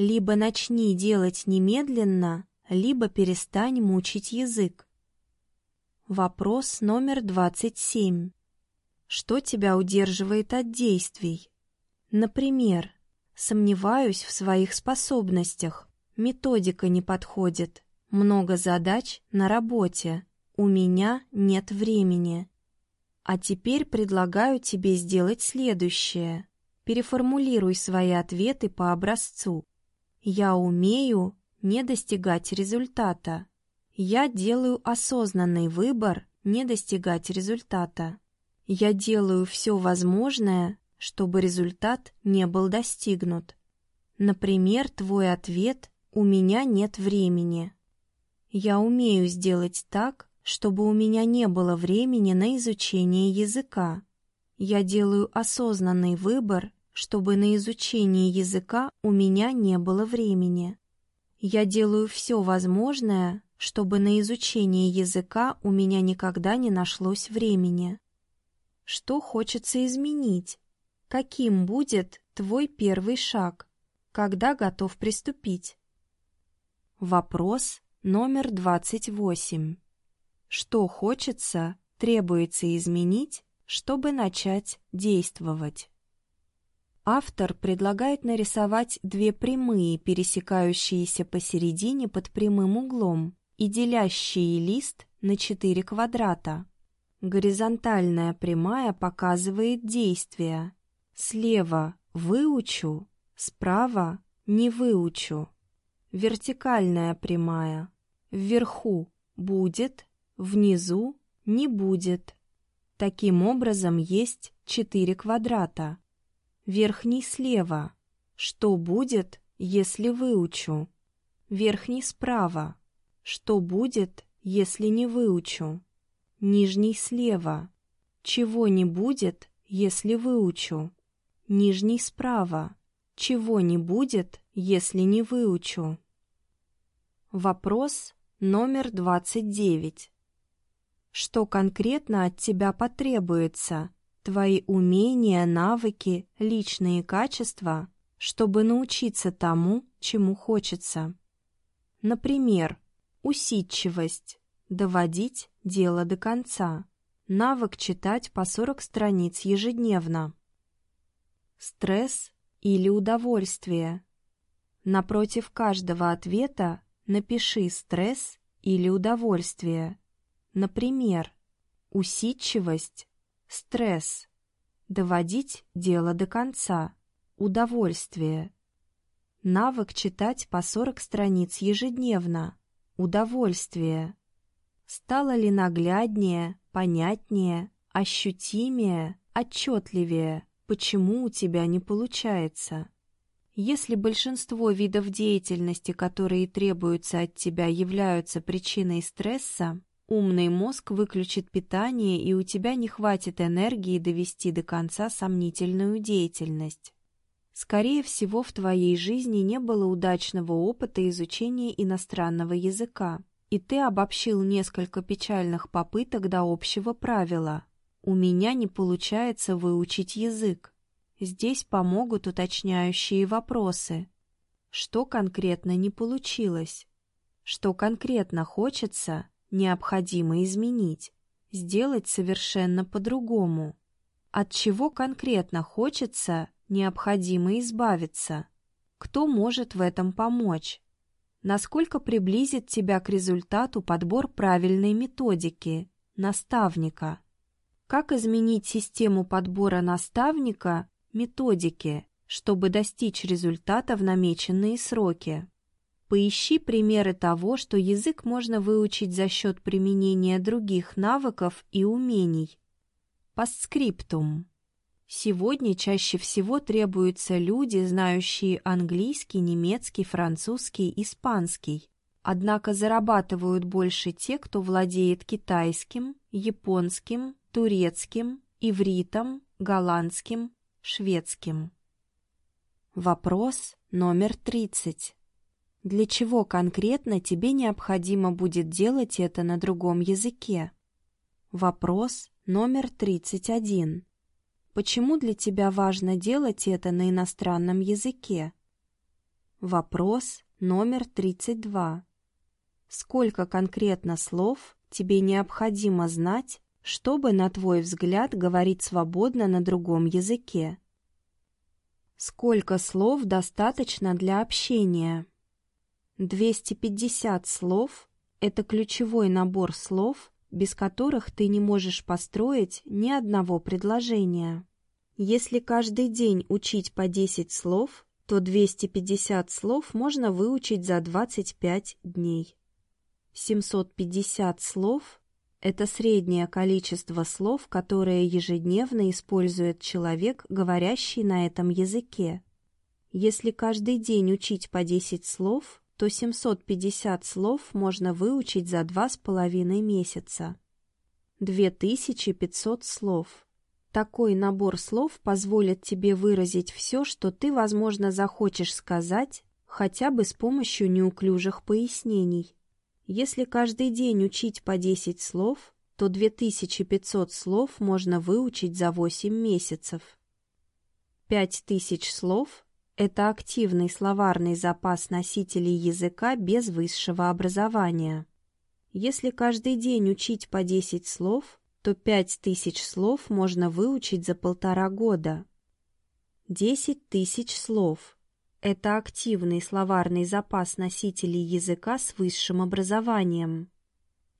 Либо начни делать немедленно, либо перестань мучить язык. Вопрос номер 27. Что тебя удерживает от действий? Например, сомневаюсь в своих способностях, методика не подходит, много задач на работе, у меня нет времени. А теперь предлагаю тебе сделать следующее. Переформулируй свои ответы по образцу. Я умею не достигать результата. Я делаю осознанный выбор не достигать результата. Я делаю все возможное, чтобы результат не был достигнут. Например, твой ответ «У меня нет времени». Я умею сделать так, чтобы у меня не было времени на изучение языка. Я делаю осознанный выбор, чтобы на изучение языка у меня не было времени. Я делаю все возможное, чтобы на изучение языка у меня никогда не нашлось времени. Что хочется изменить? Каким будет твой первый шаг? Когда готов приступить? Вопрос номер 28. Что хочется, требуется изменить, чтобы начать действовать? Автор предлагает нарисовать две прямые, пересекающиеся посередине под прямым углом и делящие лист на четыре квадрата. Горизонтальная прямая показывает действие. Слева «выучу», справа «не выучу». Вертикальная прямая. Вверху «будет», внизу «не будет». Таким образом, есть четыре квадрата. Верхний слева. Что будет, если выучу? Верхний справа. Что будет, если не выучу? Нижний слева. Чего не будет, если выучу? Нижний справа. Чего не будет, если не выучу? Вопрос номер 29. Что конкретно от тебя потребуется, твои умения, навыки, личные качества, чтобы научиться тому, чему хочется. Например, усидчивость, доводить дело до конца, навык читать по 40 страниц ежедневно. Стресс или удовольствие. Напротив каждого ответа напиши стресс или удовольствие. Например, усидчивость Стресс. Доводить дело до конца. Удовольствие. Навык читать по 40 страниц ежедневно. Удовольствие. Стало ли нагляднее, понятнее, ощутимее, отчетливее, почему у тебя не получается? Если большинство видов деятельности, которые требуются от тебя, являются причиной стресса, Умный мозг выключит питание, и у тебя не хватит энергии довести до конца сомнительную деятельность. Скорее всего, в твоей жизни не было удачного опыта изучения иностранного языка, и ты обобщил несколько печальных попыток до общего правила. «У меня не получается выучить язык». Здесь помогут уточняющие вопросы. Что конкретно не получилось? Что конкретно хочется необходимо изменить, сделать совершенно по-другому. От чего конкретно хочется, необходимо избавиться? Кто может в этом помочь? Насколько приблизит тебя к результату подбор правильной методики, наставника? Как изменить систему подбора наставника, методики, чтобы достичь результата в намеченные сроки? Поищи примеры того, что язык можно выучить за счет применения других навыков и умений. Постскриптум. Сегодня чаще всего требуются люди, знающие английский, немецкий, французский, испанский. Однако зарабатывают больше те, кто владеет китайским, японским, турецким, ивритом, голландским, шведским. Вопрос номер 30. Для чего конкретно тебе необходимо будет делать это на другом языке? Вопрос номер 31. Почему для тебя важно делать это на иностранном языке? Вопрос номер 32. Сколько конкретно слов тебе необходимо знать, чтобы, на твой взгляд, говорить свободно на другом языке? Сколько слов достаточно для общения? 250 слов – это ключевой набор слов, без которых ты не можешь построить ни одного предложения. Если каждый день учить по 10 слов, то 250 слов можно выучить за 25 дней. 750 слов – это среднее количество слов, которое ежедневно использует человек, говорящий на этом языке. Если каждый день учить по 10 слов, то 750 слов можно выучить за 2,5 месяца. 2500 слов. Такой набор слов позволит тебе выразить все, что ты, возможно, захочешь сказать, хотя бы с помощью неуклюжих пояснений. Если каждый день учить по 10 слов, то 2500 слов можно выучить за 8 месяцев. 5000 слов это активный словарный запас носителей языка без высшего образования. Если каждый день учить по 10 слов, то 5000 слов можно выучить за полтора года. 10 тысяч слов – это активный словарный запас носителей языка с высшим образованием.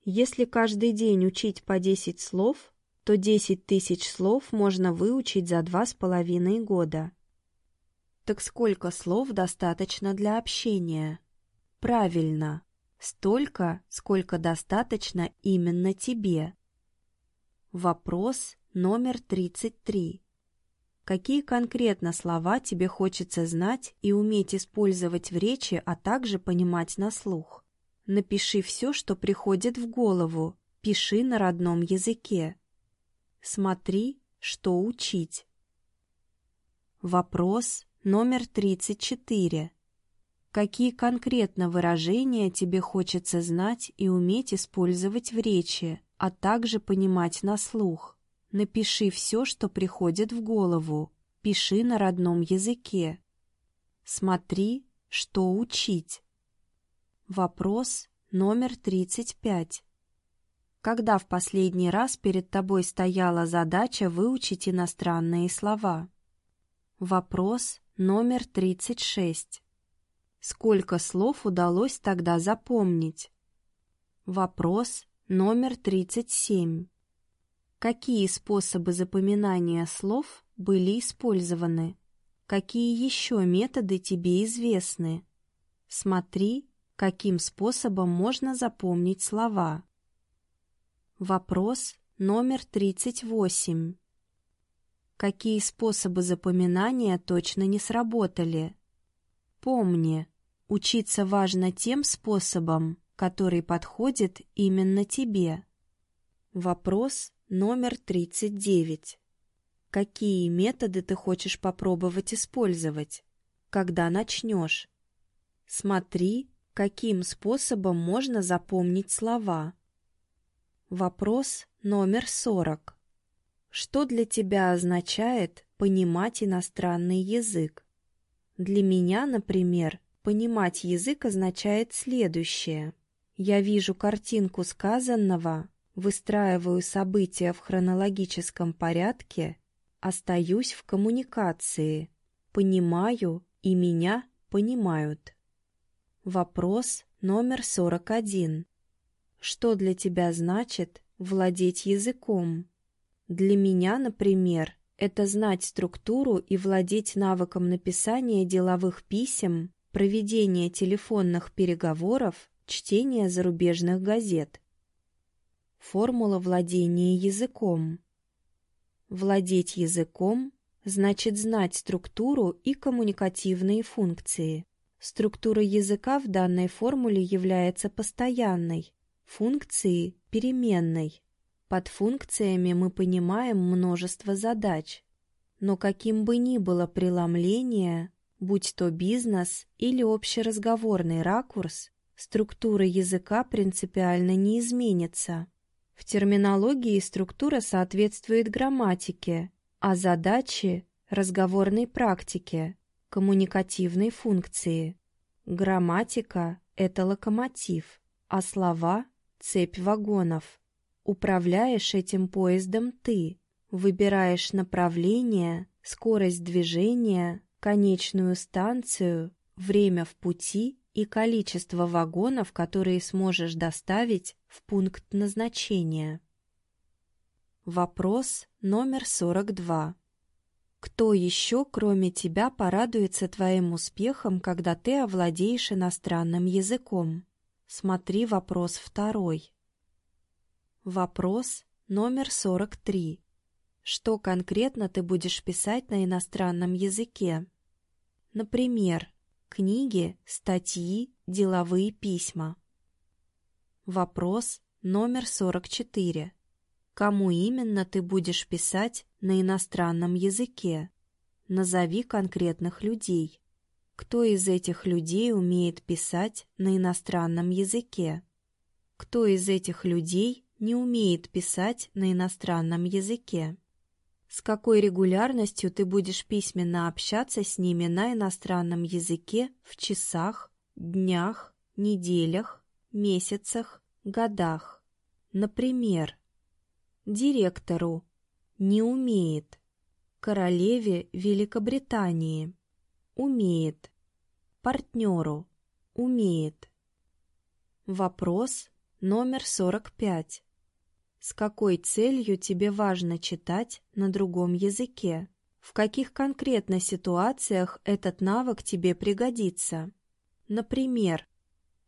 Если каждый день учить по 10 слов, то 10 тысяч слов можно выучить за два с половиной года. Так сколько слов достаточно для общения? Правильно, столько, сколько достаточно именно тебе. Вопрос номер 33. Какие конкретно слова тебе хочется знать и уметь использовать в речи, а также понимать на слух? Напиши все, что приходит в голову, пиши на родном языке. Смотри, что учить. Вопрос Номер 34. Какие конкретно выражения тебе хочется знать и уметь использовать в речи, а также понимать на слух? Напиши все, что приходит в голову. Пиши на родном языке. Смотри, что учить. Вопрос номер 35. Когда в последний раз перед тобой стояла задача выучить иностранные слова? Вопрос номер 36. Сколько слов удалось тогда запомнить? Вопрос номер 37. Какие способы запоминания слов были использованы? Какие еще методы тебе известны? Смотри, каким способом можно запомнить слова. Вопрос номер 38. Какие способы запоминания точно не сработали? Помни, учиться важно тем способом, который подходит именно тебе. Вопрос номер 39. Какие методы ты хочешь попробовать использовать? Когда начнешь? Смотри, каким способом можно запомнить слова. Вопрос номер 40. Что для тебя означает понимать иностранный язык? Для меня, например, понимать язык означает следующее. Я вижу картинку сказанного, выстраиваю события в хронологическом порядке, остаюсь в коммуникации, понимаю и меня понимают. Вопрос номер 41. Что для тебя значит владеть языком? Для меня, например, это знать структуру и владеть навыком написания деловых писем, проведения телефонных переговоров, чтения зарубежных газет. Формула владения языком. Владеть языком значит знать структуру и коммуникативные функции. Структура языка в данной формуле является постоянной, функции – переменной. Под функциями мы понимаем множество задач, но каким бы ни было преломление, будь то бизнес или общеразговорный ракурс, структура языка принципиально не изменится. В терминологии структура соответствует грамматике, а задачи – разговорной практике, коммуникативной функции. Грамматика — это локомотив, а слова — цепь вагонов. Управляешь этим поездом ты, выбираешь направление, скорость движения, конечную станцию, время в пути и количество вагонов, которые сможешь доставить в пункт назначения. Вопрос номер 42. Кто еще, кроме тебя, порадуется твоим успехом, когда ты овладеешь иностранным языком? Смотри вопрос второй. Вопрос номер 43. Что конкретно ты будешь писать на иностранном языке? Например, книги, статьи, деловые письма. Вопрос номер 44. Кому именно ты будешь писать на иностранном языке? Назови конкретных людей. Кто из этих людей умеет писать на иностранном языке? Кто из этих людей не умеет писать на иностранном языке? С какой регулярностью ты будешь письменно общаться с ними на иностранном языке в часах, днях, неделях, месяцах, годах? Например, директору не умеет, королеве Великобритании умеет, партнеру умеет. Вопрос номер 45. С какой целью тебе важно читать на другом языке? В каких конкретно ситуациях этот навык тебе пригодится? Например,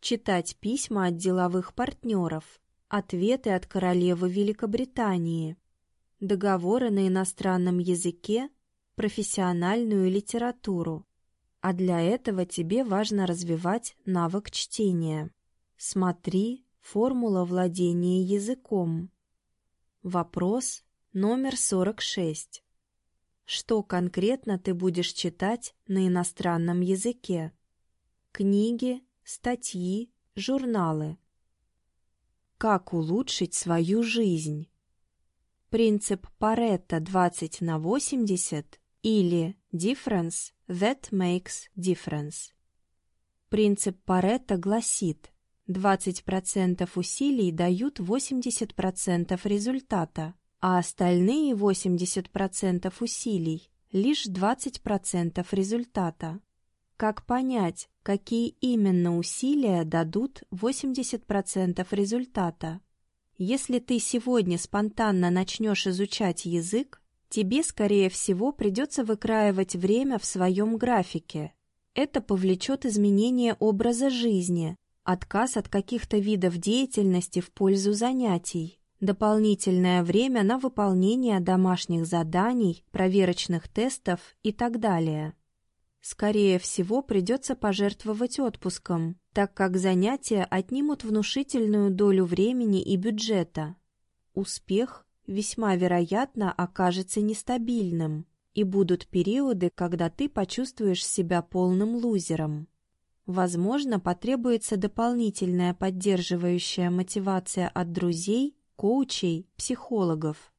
читать письма от деловых партнеров, ответы от королевы Великобритании, договоры на иностранном языке, профессиональную литературу. А для этого тебе важно развивать навык чтения. Смотри «Формула владения языком». Вопрос номер 46. Что конкретно ты будешь читать на иностранном языке? Книги, статьи, журналы. Как улучшить свою жизнь? Принцип Паретта 20 на 80 или Difference that makes difference. Принцип Паретта гласит, 20% усилий дают 80% результата, а остальные 80% усилий – лишь 20% результата. Как понять, какие именно усилия дадут 80% результата? Если ты сегодня спонтанно начнешь изучать язык, тебе, скорее всего, придется выкраивать время в своем графике. Это повлечет изменение образа жизни, отказ от каких-то видов деятельности в пользу занятий, дополнительное время на выполнение домашних заданий, проверочных тестов и так далее. Скорее всего, придется пожертвовать отпуском, так как занятия отнимут внушительную долю времени и бюджета. Успех весьма вероятно окажется нестабильным, и будут периоды, когда ты почувствуешь себя полным лузером. Возможно, потребуется дополнительная поддерживающая мотивация от друзей, коучей, психологов.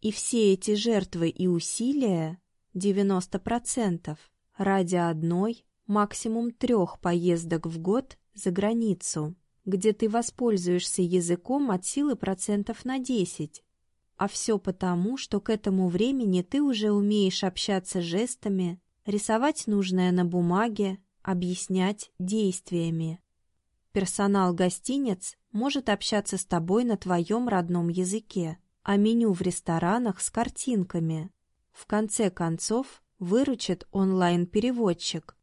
И все эти жертвы и усилия, 90%, ради одной, максимум трех поездок в год за границу, где ты воспользуешься языком от силы процентов на 10. А все потому, что к этому времени ты уже умеешь общаться жестами, рисовать нужное на бумаге, объяснять действиями. Персонал гостиниц может общаться с тобой на твоем родном языке, а меню в ресторанах с картинками. В конце концов, выручит онлайн-переводчик.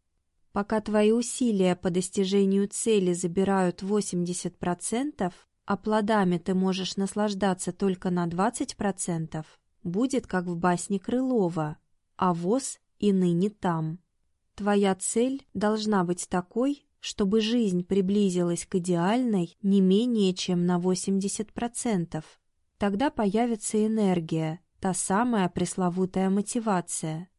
Пока твои усилия по достижению цели забирают 80%, а плодами ты можешь наслаждаться только на 20%, будет как в басне Крылова «А воз и ныне там». Твоя цель должна быть такой, чтобы жизнь приблизилась к идеальной не менее чем на 80%. Тогда появится энергия, та самая пресловутая мотивация.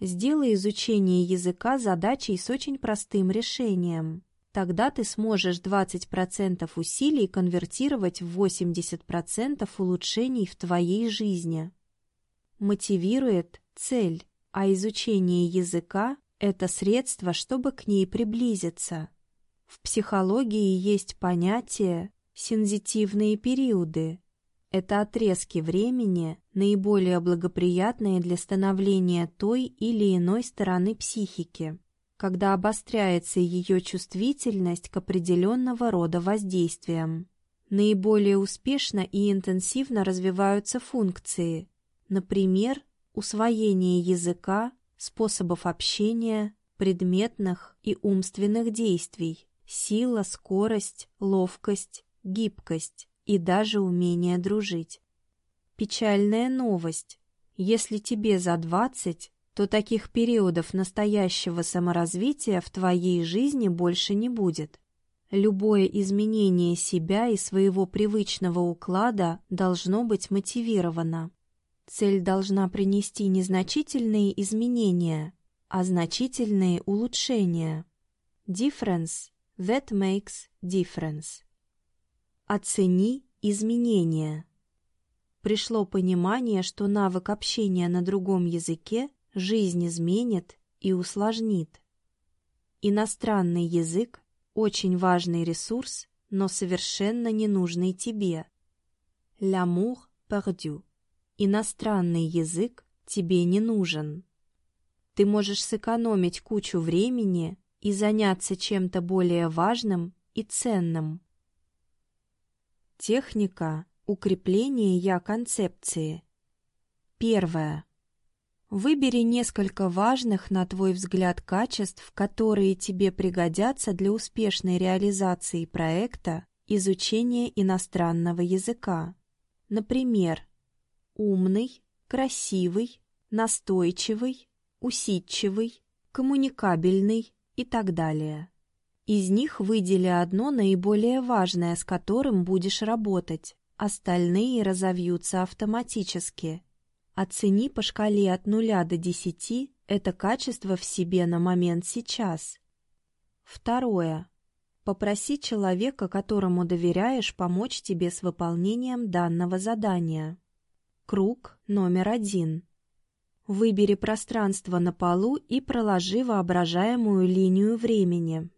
Сделай изучение языка задачей с очень простым решением. Тогда ты сможешь 20% усилий конвертировать в 80% улучшений в твоей жизни. Мотивирует цель, а изучение языка Это средство, чтобы к ней приблизиться. В психологии есть понятие «сензитивные периоды». Это отрезки времени, наиболее благоприятные для становления той или иной стороны психики, когда обостряется ее чувствительность к определенного рода воздействиям. Наиболее успешно и интенсивно развиваются функции, например, усвоение языка, способов общения, предметных и умственных действий, сила, скорость, ловкость, гибкость и даже умение дружить. Печальная новость. Если тебе за двадцать, то таких периодов настоящего саморазвития в твоей жизни больше не будет. Любое изменение себя и своего привычного уклада должно быть мотивировано. Цель должна принести незначительные изменения, а значительные улучшения. Difference that makes difference. Оцени изменения. Пришло понимание, что навык общения на другом языке жизнь изменит и усложнит. Иностранный язык очень важный ресурс, но совершенно ненужный тебе. L'amour perdu. Иностранный язык тебе не нужен. Ты можешь сэкономить кучу времени и заняться чем-то более важным и ценным. Техника укрепления я-концепции. Первое. Выбери несколько важных, на твой взгляд, качеств, которые тебе пригодятся для успешной реализации проекта изучения иностранного языка. Например, умный, красивый, настойчивый, усидчивый, коммуникабельный и так далее. Из них выдели одно наиболее важное, с которым будешь работать, остальные разовьются автоматически. Оцени по шкале от нуля до десяти это качество в себе на момент сейчас. Второе. Попроси человека, которому доверяешь, помочь тебе с выполнением данного задания. Круг номер один. Выбери пространство на полу и проложи воображаемую линию времени.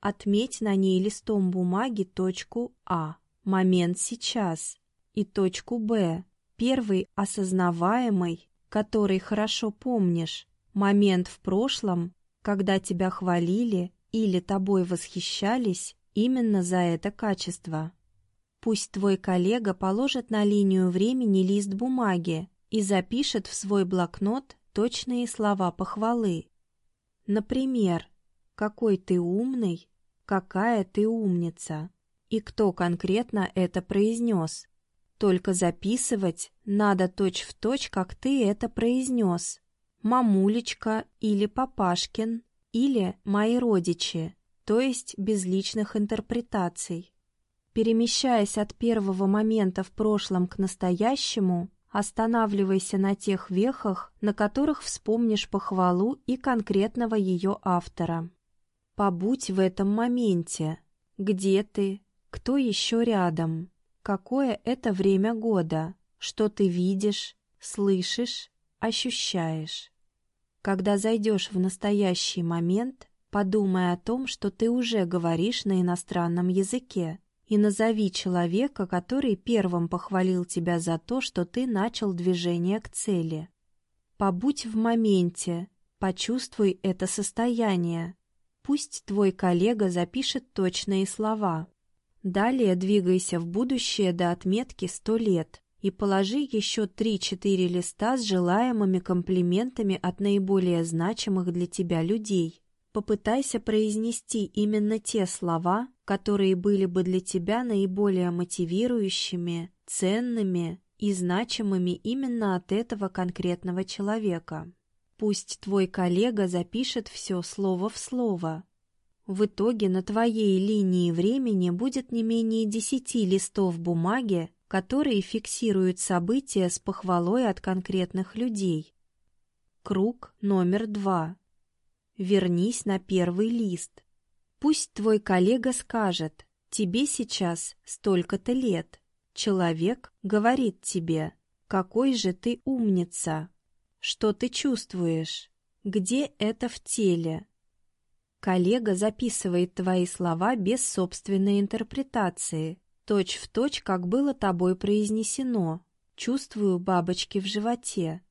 Отметь на ней листом бумаги точку А, момент сейчас, и точку Б, Первый осознаваемый, который хорошо помнишь, момент в прошлом, когда тебя хвалили или тобой восхищались именно за это качество. Пусть твой коллега положит на линию времени лист бумаги и запишет в свой блокнот точные слова похвалы. Например, какой ты умный, какая ты умница, и кто конкретно это произнес. Только записывать надо точь-в-точь, точь, как ты это произнес. Мамулечка или Папашкин или мои родичи, то есть без личных интерпретаций. Перемещаясь от первого момента в прошлом к настоящему, останавливайся на тех вехах, на которых вспомнишь похвалу и конкретного ее автора. Побудь в этом моменте. Где ты? Кто еще рядом? какое это время года, что ты видишь, слышишь, ощущаешь. Когда зайдешь в настоящий момент, подумай о том, что ты уже говоришь на иностранном языке, и назови человека, который первым похвалил тебя за то, что ты начал движение к цели. Побудь в моменте, почувствуй это состояние. Пусть твой коллега запишет точные слова. Далее двигайся в будущее до отметки 100 лет и положи еще 3-4 листа с желаемыми комплиментами от наиболее значимых для тебя людей. Попытайся произнести именно те слова, которые были бы для тебя наиболее мотивирующими, ценными и значимыми именно от этого конкретного человека. Пусть твой коллега запишет все слово в слово, в итоге на твоей линии времени будет не менее десяти листов бумаги, которые фиксируют события с похвалой от конкретных людей. Круг номер два. Вернись на первый лист. Пусть твой коллега скажет, тебе сейчас столько-то лет. Человек говорит тебе, какой же ты умница. Что ты чувствуешь? Где это в теле? Коллега записывает твои слова без собственной интерпретации, точь в точь, как было тобой произнесено. Чувствую бабочки в животе.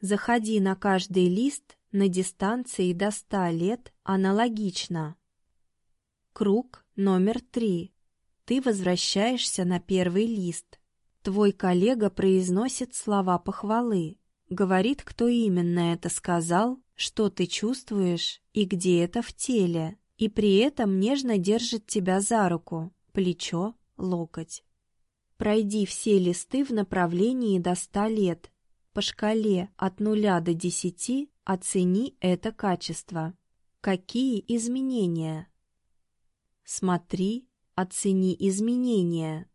Заходи на каждый лист на дистанции до 100 лет аналогично. Круг номер три. Ты возвращаешься на первый лист. Твой коллега произносит слова похвалы, говорит, кто именно это сказал, что ты чувствуешь и где это в теле, и при этом нежно держит тебя за руку, плечо, локоть. Пройди все листы в направлении до ста лет. По шкале от нуля до десяти оцени это качество. Какие изменения? Смотри, оцени изменения.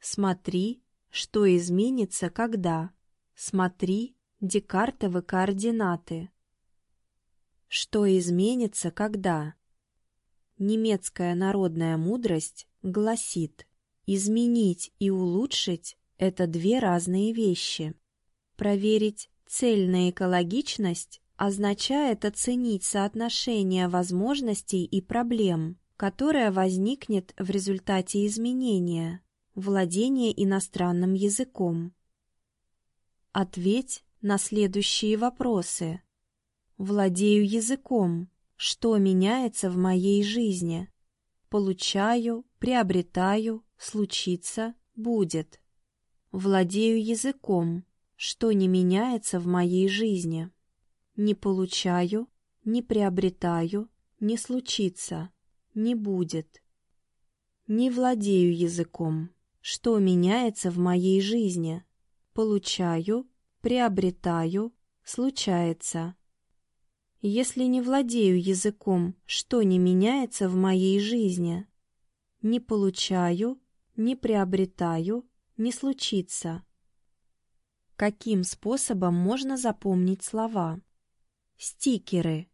Смотри, что изменится когда? Смотри Декартовы координаты. Что изменится когда? Немецкая народная мудрость гласит, изменить и улучшить – это две разные вещи. Проверить цель на экологичность означает оценить соотношение возможностей и проблем, которое возникнет в результате изменения – Владение иностранным языком. Ответь на следующие вопросы. Владею языком. Что меняется в моей жизни? Получаю, приобретаю, случится, будет. Владею языком. Что не меняется в моей жизни? Не получаю, не приобретаю, не случится, не будет. Не владею языком. Что меняется в моей жизни? Получаю, приобретаю, случается. Если не владею языком, что не меняется в моей жизни? Не получаю, не приобретаю, не случится. Каким способом можно запомнить слова? Стикеры.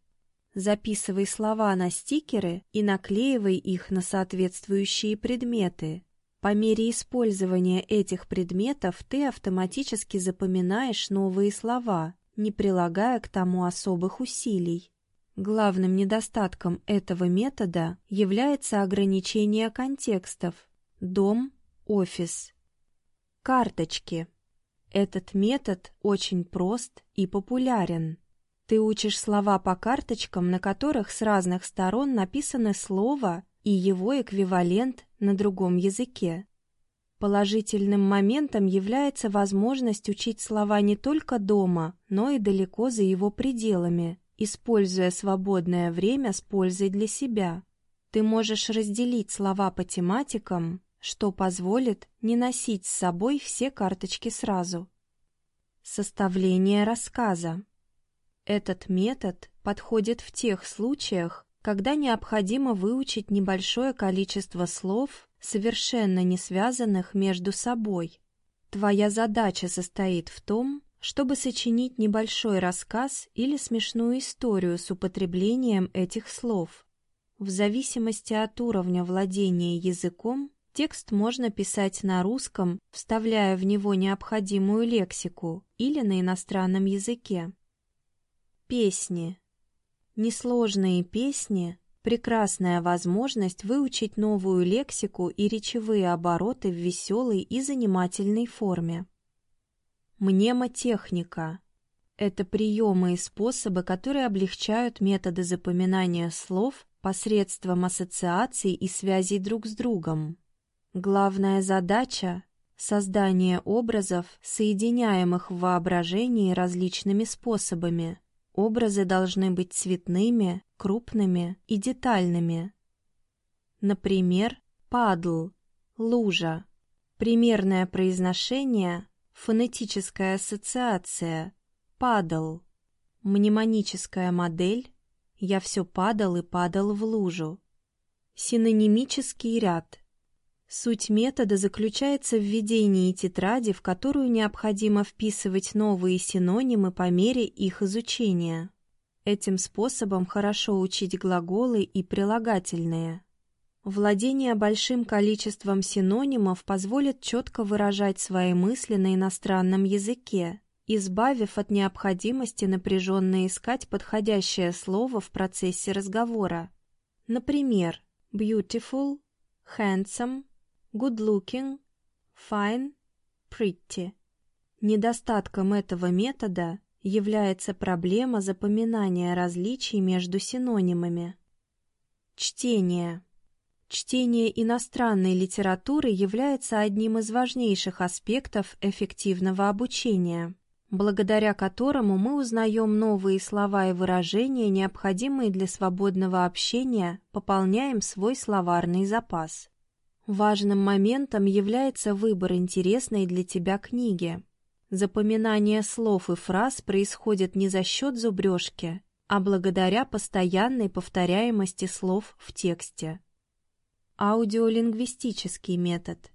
Записывай слова на стикеры и наклеивай их на соответствующие предметы. По мере использования этих предметов ты автоматически запоминаешь новые слова, не прилагая к тому особых усилий. Главным недостатком этого метода является ограничение контекстов «дом», «офис». Карточки. Этот метод очень прост и популярен. Ты учишь слова по карточкам, на которых с разных сторон написано слово и его эквивалент на другом языке. Положительным моментом является возможность учить слова не только дома, но и далеко за его пределами, используя свободное время с пользой для себя. Ты можешь разделить слова по тематикам, что позволит не носить с собой все карточки сразу. Составление рассказа. Этот метод подходит в тех случаях, когда необходимо выучить небольшое количество слов, совершенно не связанных между собой. Твоя задача состоит в том, чтобы сочинить небольшой рассказ или смешную историю с употреблением этих слов. В зависимости от уровня владения языком, текст можно писать на русском, вставляя в него необходимую лексику, или на иностранном языке. Песни Несложные песни – прекрасная возможность выучить новую лексику и речевые обороты в веселой и занимательной форме. Мнемотехника – это приемы и способы, которые облегчают методы запоминания слов посредством ассоциаций и связей друг с другом. Главная задача – создание образов, соединяемых в воображении различными способами – Образы должны быть цветными, крупными и детальными. Например, падл, лужа. Примерное произношение, фонетическая ассоциация, падал. Мнемоническая модель, я все падал и падал в лужу. Синонимический ряд – Суть метода заключается в введении тетради, в которую необходимо вписывать новые синонимы по мере их изучения. Этим способом хорошо учить глаголы и прилагательные. Владение большим количеством синонимов позволит четко выражать свои мысли на иностранном языке избавив от необходимости напряженно искать подходящее слово в процессе разговора. Например, beautiful, handsome, good-looking, fine, pretty. Недостатком этого метода является проблема запоминания различий между синонимами. Чтение. Чтение иностранной литературы является одним из важнейших аспектов эффективного обучения, благодаря которому мы узнаем новые слова и выражения, необходимые для свободного общения, пополняем свой словарный запас. Важным моментом является выбор интересной для тебя книги. Запоминание слов и фраз происходит не за счет зубрежки, а благодаря постоянной повторяемости слов в тексте. Аудиолингвистический метод.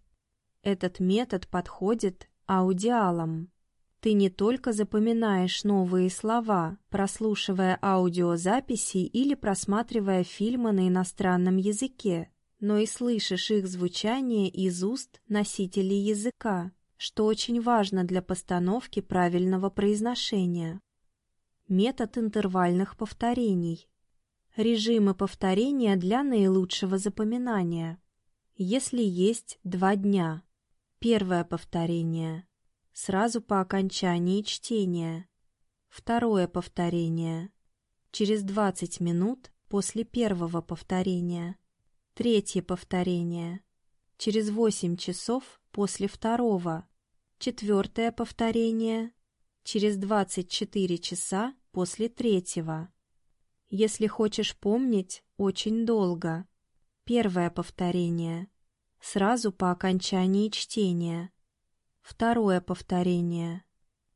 Этот метод подходит аудиалам. Ты не только запоминаешь новые слова, прослушивая аудиозаписи или просматривая фильмы на иностранном языке, но и слышишь их звучание из уст носителей языка, что очень важно для постановки правильного произношения. Метод интервальных повторений. Режимы повторения для наилучшего запоминания. Если есть два дня. Первое повторение. Сразу по окончании чтения. Второе повторение. Через 20 минут после первого повторения. Третье повторение. Через 8 часов после второго. Четвертое повторение. Через 24 часа после третьего. Если хочешь помнить, очень долго. Первое повторение. Сразу по окончании чтения. Второе повторение.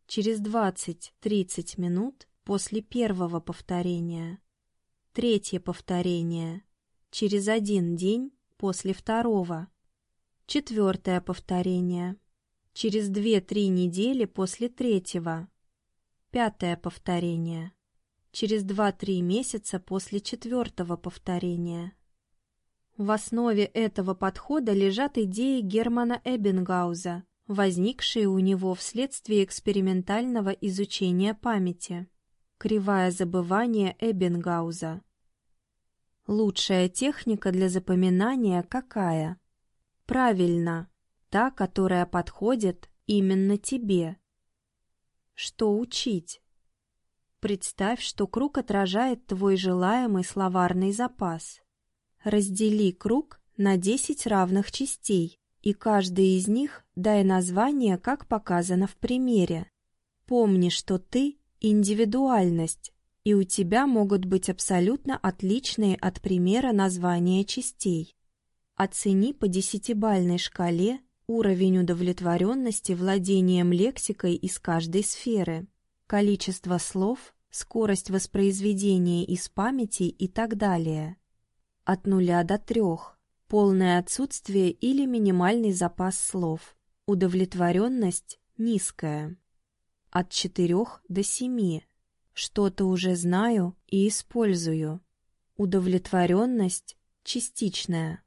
Через 20-30 минут после первого повторения. Третье повторение. Через один день после второго. Четвертое повторение. Через 2-3 недели после третьего. Пятое повторение. Через 2-3 месяца после четвертого повторения. В основе этого подхода лежат идеи Германа Эббингауза, возникшие у него вследствие экспериментального изучения памяти. Кривая забывания Эббингауза. Лучшая техника для запоминания какая? Правильно, та, которая подходит именно тебе. Что учить? Представь, что круг отражает твой желаемый словарный запас. Раздели круг на 10 равных частей, и каждой из них дай название, как показано в примере. Помни, что ты – индивидуальность, и у тебя могут быть абсолютно отличные от примера названия частей. Оцени по десятибальной шкале уровень удовлетворенности владением лексикой из каждой сферы, количество слов, скорость воспроизведения из памяти и так далее. От нуля до трех. Полное отсутствие или минимальный запас слов. Удовлетворенность низкая. От четырех до семи. Что-то уже знаю и использую. Удовлетворенность частичная.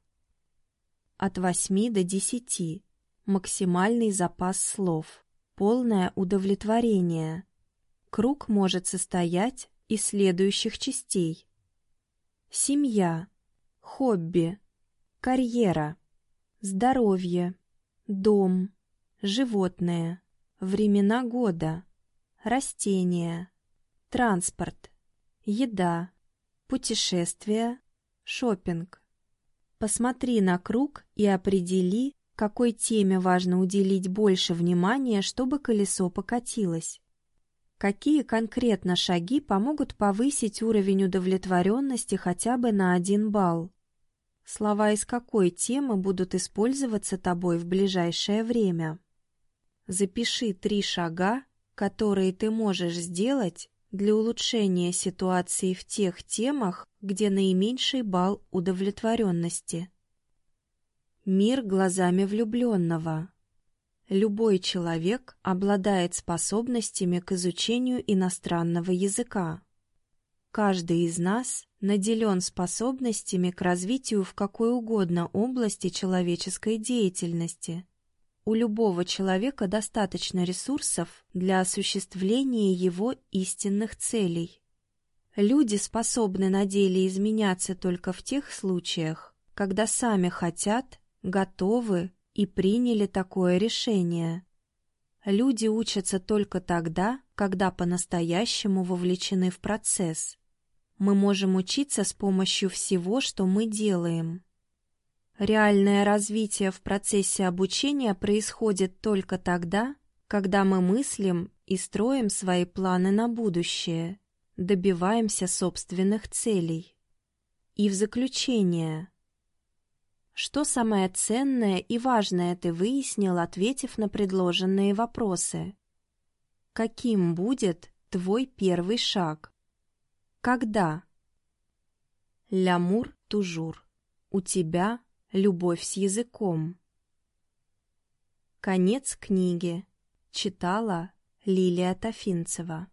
От восьми до десяти. Максимальный запас слов, полное удовлетворение. Круг может состоять из следующих частей. Семья, хобби, карьера, здоровье, дом, животные, времена года, растения, транспорт, еда, путешествия, шопинг. Посмотри на круг и определи, какой теме важно уделить больше внимания, чтобы колесо покатилось. Какие конкретно шаги помогут повысить уровень удовлетворенности хотя бы на один балл? Слова из какой темы будут использоваться тобой в ближайшее время? Запиши три шага, которые ты можешь сделать для улучшения ситуации в тех темах, где наименьший балл удовлетворенности. Мир глазами влюбленного. Любой человек обладает способностями к изучению иностранного языка. Каждый из нас наделен способностями к развитию в какой угодно области человеческой деятельности. У любого человека достаточно ресурсов для осуществления его истинных целей. Люди способны на деле изменяться только в тех случаях, когда сами хотят, готовы и приняли такое решение. Люди учатся только тогда, когда по-настоящему вовлечены в процесс. Мы можем учиться с помощью всего, что мы делаем. Реальное развитие в процессе обучения происходит только тогда, когда мы мыслим и строим свои планы на будущее, добиваемся собственных целей. И в заключение. Что самое ценное и важное ты выяснил, ответив на предложенные вопросы? Каким будет твой первый шаг? Когда? Лямур Тужур. У тебя Любовь с языком. Конец книги. Читала Лилия Тафинцева.